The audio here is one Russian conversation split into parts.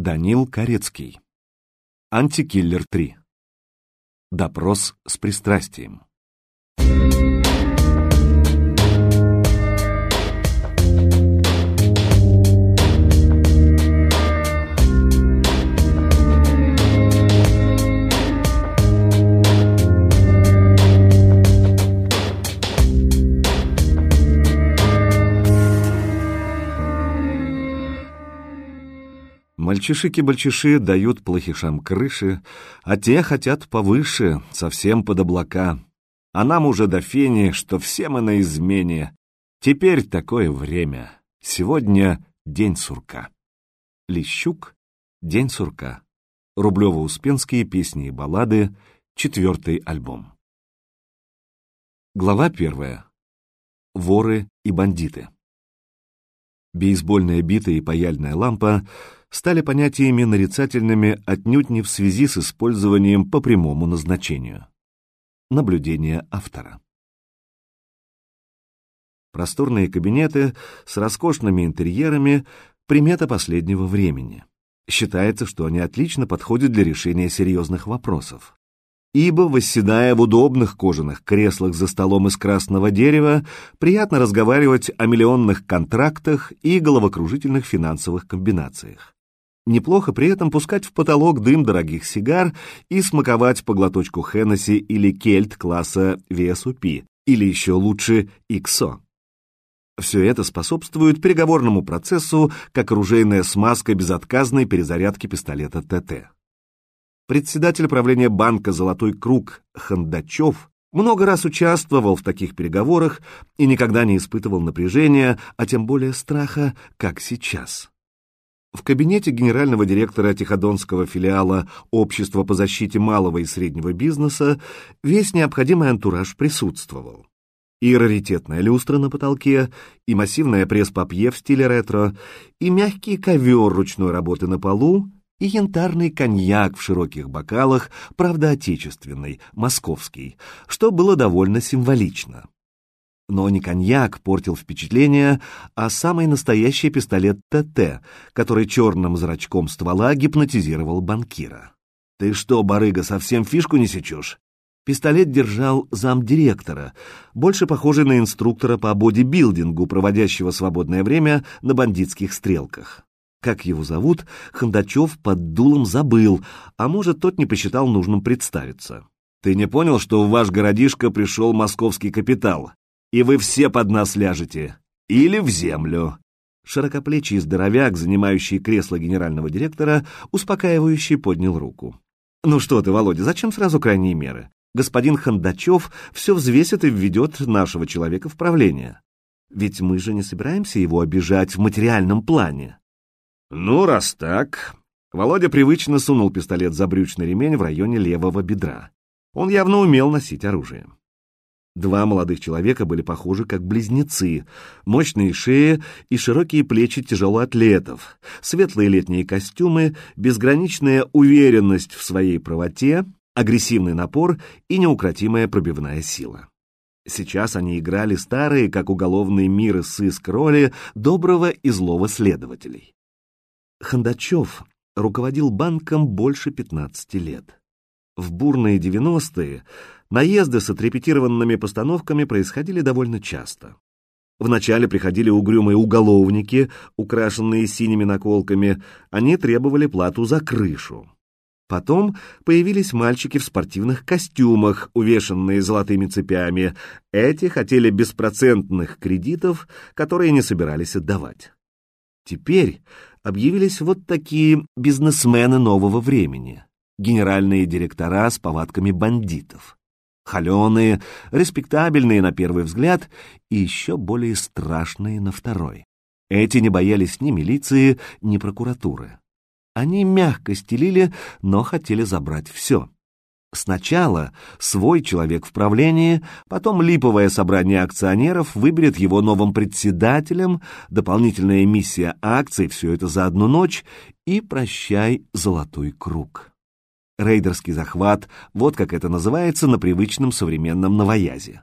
Данил Корецкий. Антикиллер 3. Допрос с пристрастием. Мальчишики-бальчиши дают плохишам крыши, а те хотят повыше, совсем под облака. А нам уже до фени, что все мы на измене. Теперь такое время. Сегодня день сурка. Лещук, день сурка. Рублево-Успенские песни и баллады, четвертый альбом. Глава первая. Воры и бандиты. Бейсбольная бита и паяльная лампа стали понятиями нарицательными отнюдь не в связи с использованием по прямому назначению. Наблюдение автора. Просторные кабинеты с роскошными интерьерами — примета последнего времени. Считается, что они отлично подходят для решения серьезных вопросов ибо, восседая в удобных кожаных креслах за столом из красного дерева, приятно разговаривать о миллионных контрактах и головокружительных финансовых комбинациях. Неплохо при этом пускать в потолок дым дорогих сигар и смаковать по глоточку Хеннесси или Кельт класса VSUP, или еще лучше XO. Все это способствует переговорному процессу, как оружейная смазка безотказной перезарядки пистолета ТТ. Председатель правления банка «Золотой круг» Хандачев много раз участвовал в таких переговорах и никогда не испытывал напряжения, а тем более страха, как сейчас. В кабинете генерального директора Тиходонского филиала Общества по защите малого и среднего бизнеса весь необходимый антураж присутствовал. И раритетная люстра на потолке, и массивная пресс-папье в стиле ретро, и мягкий ковер ручной работы на полу, и янтарный коньяк в широких бокалах, правда отечественный, московский, что было довольно символично. Но не коньяк портил впечатление, а самый настоящий пистолет ТТ, который черным зрачком ствола гипнотизировал банкира. «Ты что, барыга, совсем фишку не сечешь?» Пистолет держал замдиректора, больше похожий на инструктора по бодибилдингу, проводящего свободное время на бандитских стрелках. Как его зовут, Хондачев под дулом забыл, а может, тот не посчитал нужным представиться. Ты не понял, что в ваш городишко пришел московский капитал, и вы все под нас ляжете? Или в землю?» Широкоплечий здоровяк, занимающий кресло генерального директора, успокаивающий поднял руку. «Ну что ты, Володя, зачем сразу крайние меры? Господин Хондачев все взвесит и введет нашего человека в правление. Ведь мы же не собираемся его обижать в материальном плане». «Ну, раз так...» Володя привычно сунул пистолет за брючный ремень в районе левого бедра. Он явно умел носить оружие. Два молодых человека были похожи как близнецы, мощные шеи и широкие плечи тяжелоатлетов, светлые летние костюмы, безграничная уверенность в своей правоте, агрессивный напор и неукротимая пробивная сила. Сейчас они играли старые, как уголовный мир и сыск роли доброго и злого следователей. Хандачев руководил банком больше 15 лет. В бурные 90-е наезды с отрепетированными постановками происходили довольно часто. Вначале приходили угрюмые уголовники, украшенные синими наколками, они требовали плату за крышу. Потом появились мальчики в спортивных костюмах, увешанные золотыми цепями. Эти хотели беспроцентных кредитов, которые не собирались отдавать. Теперь объявились вот такие бизнесмены нового времени, генеральные директора с повадками бандитов. Холеные, респектабельные на первый взгляд и еще более страшные на второй. Эти не боялись ни милиции, ни прокуратуры. Они мягко стелили, но хотели забрать все. Сначала свой человек в правлении, потом липовое собрание акционеров выберет его новым председателем, дополнительная эмиссия акций, все это за одну ночь, и прощай золотой круг. Рейдерский захват, вот как это называется на привычном современном новоязе.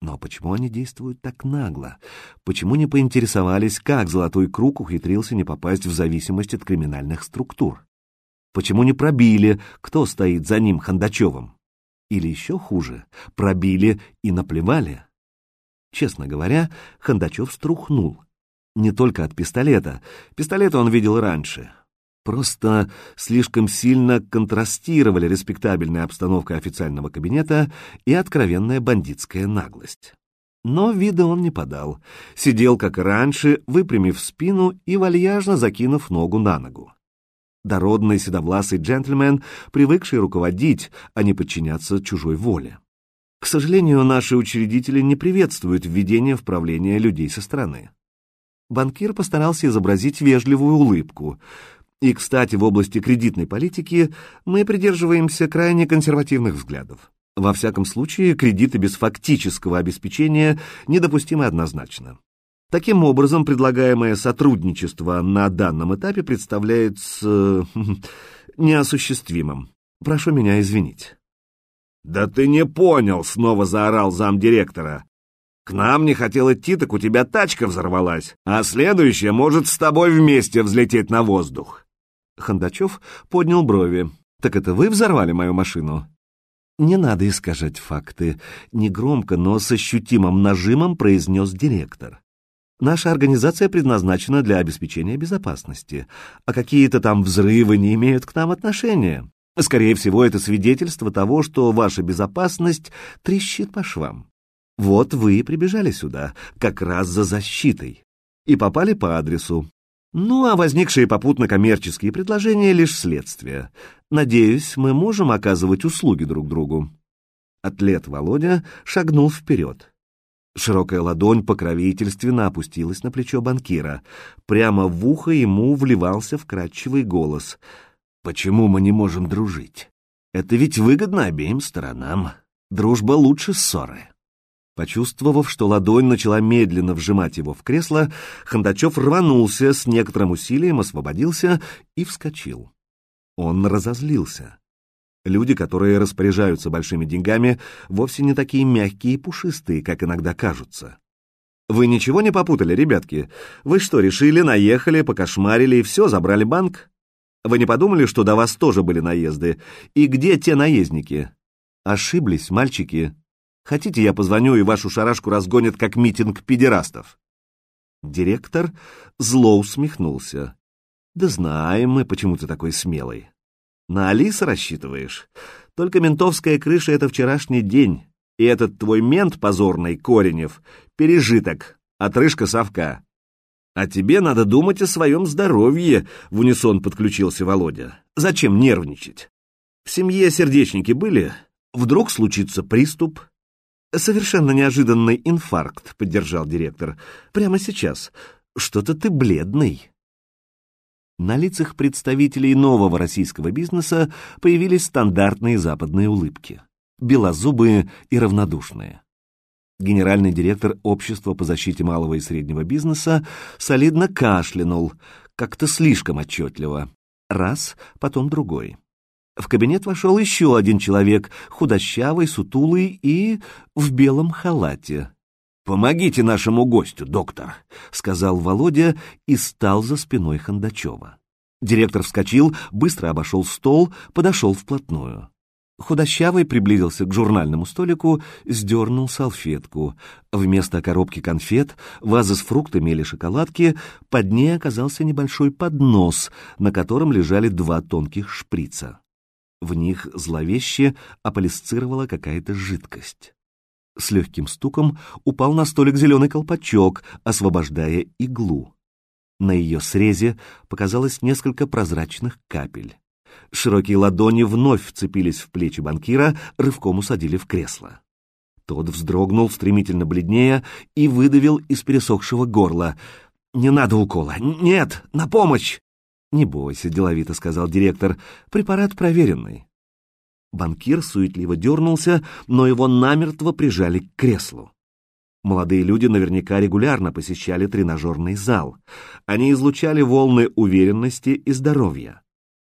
Но почему они действуют так нагло? Почему не поинтересовались, как Золотой Круг ухитрился не попасть в зависимость от криминальных структур? Почему не пробили, кто стоит за ним Хандачевым? Или еще хуже, пробили и наплевали? Честно говоря, Хандачев струхнул. Не только от пистолета. Пистолет он видел раньше. Просто слишком сильно контрастировали респектабельная обстановка официального кабинета и откровенная бандитская наглость. Но вида он не подал. Сидел, как и раньше, выпрямив спину и вальяжно закинув ногу на ногу. Дородный седовласый джентльмен, привыкший руководить, а не подчиняться чужой воле. К сожалению, наши учредители не приветствуют введение в правление людей со стороны. Банкир постарался изобразить вежливую улыбку. И, кстати, в области кредитной политики мы придерживаемся крайне консервативных взглядов. Во всяком случае, кредиты без фактического обеспечения недопустимы однозначно. Таким образом, предлагаемое сотрудничество на данном этапе представляется неосуществимым. Прошу меня извинить. «Да ты не понял!» — снова заорал замдиректора. «К нам не хотел идти, так у тебя тачка взорвалась, а следующая может с тобой вместе взлететь на воздух!» Хандачев поднял брови. «Так это вы взорвали мою машину?» «Не надо искажать факты», — негромко, но с ощутимым нажимом произнес директор. «Наша организация предназначена для обеспечения безопасности, а какие-то там взрывы не имеют к нам отношения. Скорее всего, это свидетельство того, что ваша безопасность трещит по швам. Вот вы и прибежали сюда, как раз за защитой, и попали по адресу. Ну, а возникшие попутно коммерческие предложения — лишь следствие. Надеюсь, мы можем оказывать услуги друг другу. Атлет Володя шагнул вперед. Широкая ладонь покровительственно опустилась на плечо банкира. Прямо в ухо ему вливался вкрадчивый голос — Почему мы не можем дружить? Это ведь выгодно обеим сторонам. Дружба лучше ссоры. Почувствовав, что ладонь начала медленно вжимать его в кресло, Хандачев рванулся, с некоторым усилием освободился и вскочил. Он разозлился. Люди, которые распоряжаются большими деньгами, вовсе не такие мягкие и пушистые, как иногда кажутся. Вы ничего не попутали, ребятки? Вы что, решили, наехали, покошмарили и все, забрали банк? Вы не подумали, что до вас тоже были наезды? И где те наездники? Ошиблись, мальчики. Хотите, я позвоню, и вашу шарашку разгонят, как митинг педерастов?» Директор зло усмехнулся. «Да знаем мы, почему ты такой смелый. На Алиса рассчитываешь? Только ментовская крыша — это вчерашний день, и этот твой мент позорный, Коренев, пережиток, отрыжка совка. «А тебе надо думать о своем здоровье», — в унисон подключился Володя. «Зачем нервничать? В семье сердечники были? Вдруг случится приступ?» «Совершенно неожиданный инфаркт», — поддержал директор. «Прямо сейчас. Что-то ты бледный». На лицах представителей нового российского бизнеса появились стандартные западные улыбки. Белозубые и равнодушные генеральный директор Общества по защите малого и среднего бизнеса, солидно кашлянул, как-то слишком отчетливо. Раз, потом другой. В кабинет вошел еще один человек, худощавый, сутулый и в белом халате. «Помогите нашему гостю, доктор», — сказал Володя и стал за спиной Хондачева. Директор вскочил, быстро обошел стол, подошел вплотную. Худощавый приблизился к журнальному столику, сдернул салфетку. Вместо коробки конфет, вазы с фруктами или шоколадки, под ней оказался небольшой поднос, на котором лежали два тонких шприца. В них зловеще аполисцировала какая-то жидкость. С легким стуком упал на столик зеленый колпачок, освобождая иглу. На ее срезе показалось несколько прозрачных капель. Широкие ладони вновь вцепились в плечи банкира, рывком усадили в кресло. Тот вздрогнул, стремительно бледнее, и выдавил из пересохшего горла. «Не надо укола! Нет! На помощь!» «Не бойся», — деловито сказал директор, — «препарат проверенный». Банкир суетливо дернулся, но его намертво прижали к креслу. Молодые люди наверняка регулярно посещали тренажерный зал. Они излучали волны уверенности и здоровья.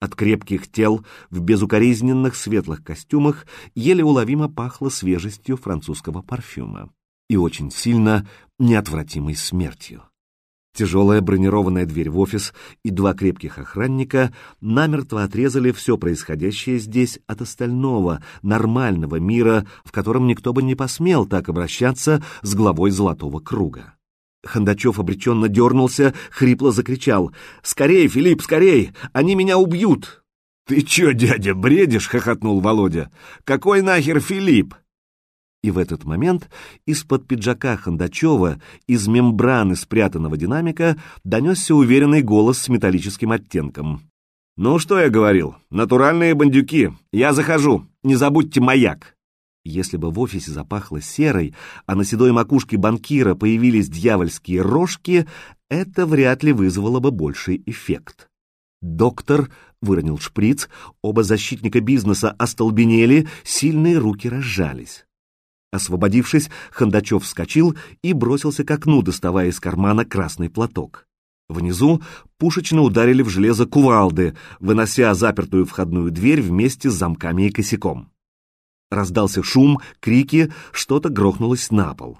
От крепких тел в безукоризненных светлых костюмах еле уловимо пахло свежестью французского парфюма. и очень сильно неотвратимой смертью. Тяжелая бронированная дверь в офис и два крепких охранника намертво отрезали все происходящее здесь от остального, нормального мира, в котором никто бы не посмел так обращаться с главой Золотого Круга. Хондачев обреченно дернулся, хрипло закричал. «Скорей, Филипп, скорей! Они меня убьют!» «Ты че, дядя, бредишь?» — хохотнул Володя. «Какой нахер Филипп?» И в этот момент из-под пиджака Хондачева, из мембраны спрятанного динамика, донесся уверенный голос с металлическим оттенком. «Ну, что я говорил? Натуральные бандюки. Я захожу. Не забудьте маяк». Если бы в офисе запахло серой, а на седой макушке банкира появились дьявольские рожки, это вряд ли вызвало бы больший эффект. Доктор выронил шприц, оба защитника бизнеса остолбенели, сильные руки разжались. Освободившись, Хондачев вскочил и бросился к окну, доставая из кармана красный платок. Внизу пушечно ударили в железо кувалды, вынося запертую входную дверь вместе с замками и косяком. Раздался шум, крики, что-то грохнулось на пол.